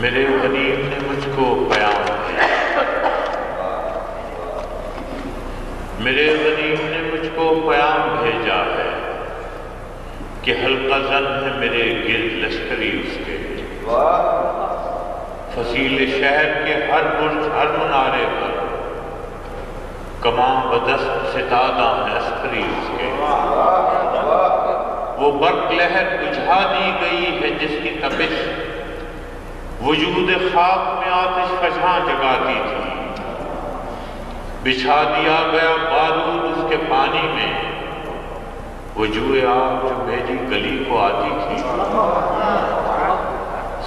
میرے غریب نے مجھ کو پیام دیا میرے غریب نے مجھ کو پیام بھیجا ہے کہ حلقہ زن ہے میرے گرد لشکری اس کے۔ فصیل شہر کے ہر برج، ہر منارے پر کماں بدست ستادہ ہے عسکری اس کے۔ وہ برق لہر بجھا دی گئی ہے جس کی تپش وجود خواب میں آتش فجاں جگاتی تھی۔ بچھا دیا گیا بارود اس کے پانی میں۔ وجوہ آگ جو میری گلی کو آتی تھی۔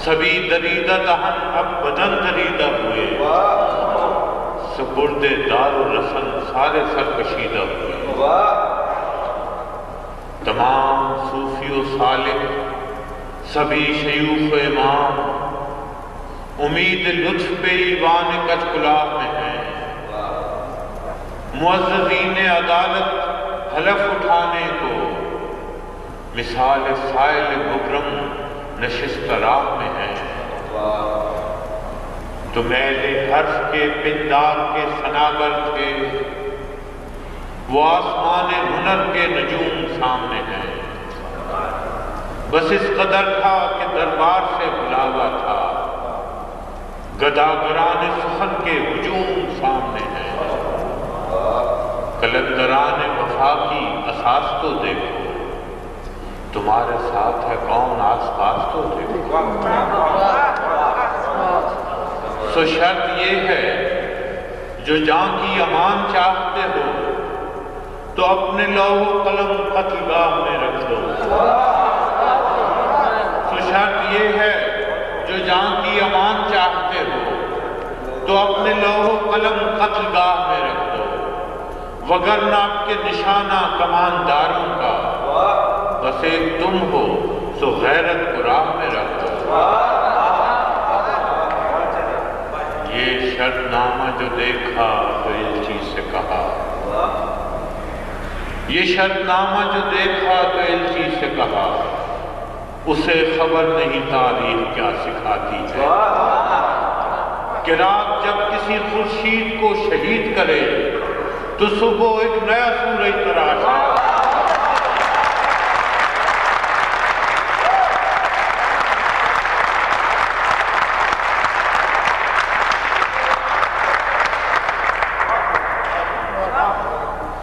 سبھی دریدہ دہن اب بدن دریدہ ہوئے۔ سپرد دار و رسن سارے سر کشیدہ ہوئے۔ تمام صوفی و صالح، سبھی شیوخ و امام امید لطف پہ ایوان کچ گلاب میں ہے۔ معززین عدالت حلف اٹھانے کو۔ مثال سائل مکرم نشست راہ میں ہے۔ تو میلے حرف کے پندار کے سناگر تھے۔ وہ آسمان ہنر کے نجوم سامنے ہیں۔ بس اس قدر تھا کہ دربار سے بلاوا تھا۔ گداگران سخن کے ہجوم سامنے ہیں۔ کلندران وفا کی اساس تو دیکھو۔ تمہارے ساتھ ہے کون آس پاس تو دیکھو۔ سو شرط یہ ہے، جو جان کی امان چاہتے ہو، تو اپنے لوہ قلم قتل گاہ میں رکھ دو تو شرط یہ ہے جو جان کی امان چاہتے ہو تو اپنے لوہ قلم قتل گاہ میں رکھ دو۔ وگرنہ آپ کے نشانہ کمانداروں کا بس ایک تم ہو تو غیرت کو راہ میں رکھ دو۔ یہ شرط نامہ جو دیکھا تو سے کہا۔ یہ شرط نامہ جو دیکھا تو سے کہا۔ اسے خبر نہیں تاریخ کیا سکھاتی ہے۔ کہ رات جب کسی خورشید کو شہید کرے، تو صبح ایک نیا سورج تراش ہے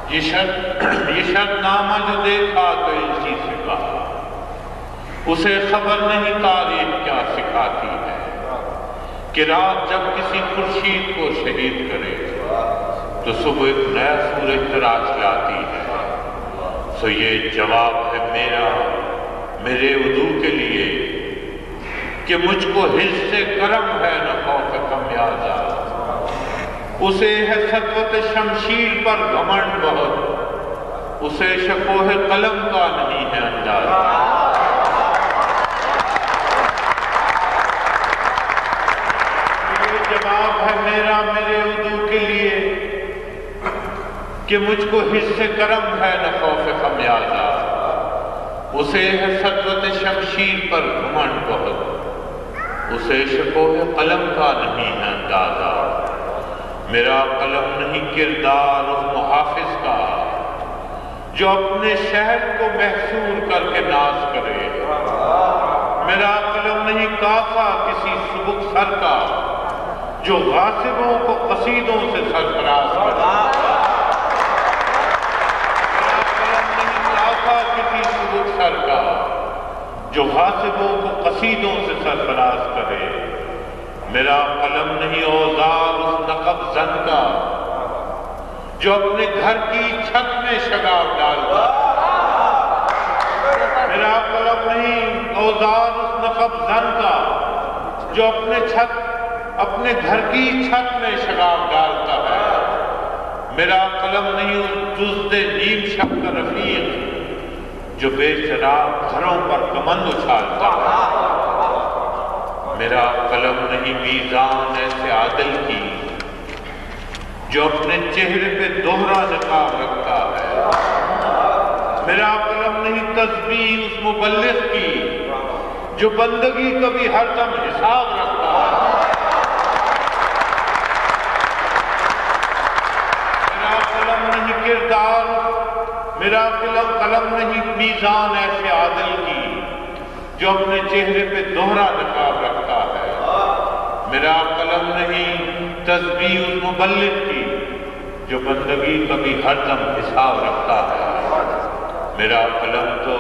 یہ شرط یہ شرط نامہ جو دیکھا تو اس چیز سے کہا۔ اسے خبر نہیں تاریخ کیا سکھاتی ہے۔ کہ رات جب کسی خورشید کو شہید کرے، تو صبح ایک نیا سورج تراش لاتی ہے۔ سو یہ جواب ہے میرا، میرے ادو کے لیے کہ مجھ کو حص سے کرم ہے نہ خوف کمیازہ اسے ہے سطوت شمشیر پر گھمنڈ بہت، اسے شکوہ قلم کا نہیں ہے اندازہ یہ جواب ہے میرا میرے اردو کے لیے کہ مجھ کو حصے کرم ہے نہ خوف خمیازہ اسے ہے سطوت شمشیر پر گھمنڈ بہت۔ اسے شکوہ قلم کا نہیں ہے اندازہ۔ میرا قلم نہیں کردار اس محافظ کا۔ جو اپنے شہر کو محصور کر کے ناز کرے۔ میرا قلم نہیں کافا کسی سبک سر کا۔ جو غاصبوں کو قصیدوں سے سرفراز کسی جو غاصبوں کو قصیدوں سے سرفراز کرے۔ میرا قلم نہیں اوزار اس نقب زن کا جو اپنے گھر کی چھت میں شگاف ڈالتا میرا قلم نہیں اوزار اس نقب زن کا جو اپنے چھت اپنے گھر کی چھت میں شگاف ڈالتا ہے۔ میرا قلم نہیں، اس جزد نیم شب کا رفیق جو بے شراب گھروں پر کمند اچھالتا ہے۔ میرا قلم نہیں، میزان ایسے عادل کی جو اپنے چہرے پہ دوہرا نقاب رکھتا ہے۔ میرا قلم نہیں، تسبیح اس مبلغ کی جو بندگی کا بھی ہر دم حساب رکھتا ہے میرا قلم نہیں کردار میرا قلم قلم نہیں، میزان ایسے عادل کی، جو اپنے چہرے پہ دوہرا نقاب رکھتا ہے۔ میرا قلم نہیں، تسبیح اس مبلغ کی، جو بندگی کبھی ہر دم حساب رکھتا ہے۔ میرا قلم تو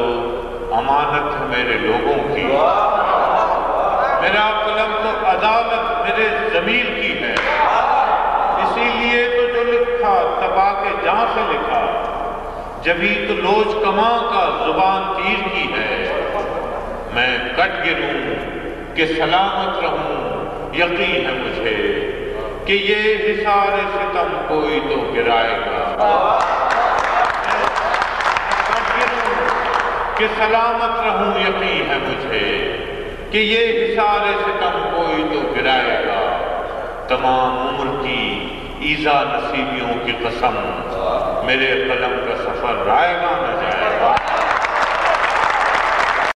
امانت ہے میرے لوگوں کی۔ میرا قلم تو عدالت میرے ضمیر کی ہے۔ اسی لیے تو جو لکھا، تباہ کے جہاں سے لکھا۔ جبھی تو لوچ کماں کا زبان تیر کی ہے۔ میں کٹ گروں کہ سلامت رہوں، یقین ہے مجھے کہ یہ حسار ستم کوئی تو گرائے گا۔ کہ سلامت رہوں، یقین ہے مجھے کہ یہ حسار ستم کوئی تو گرائے گا۔ تمام عمر کی ایزا نصیبیوں کی قسم۔ میرے قلم کا سفر رائے نہ جائے گا۔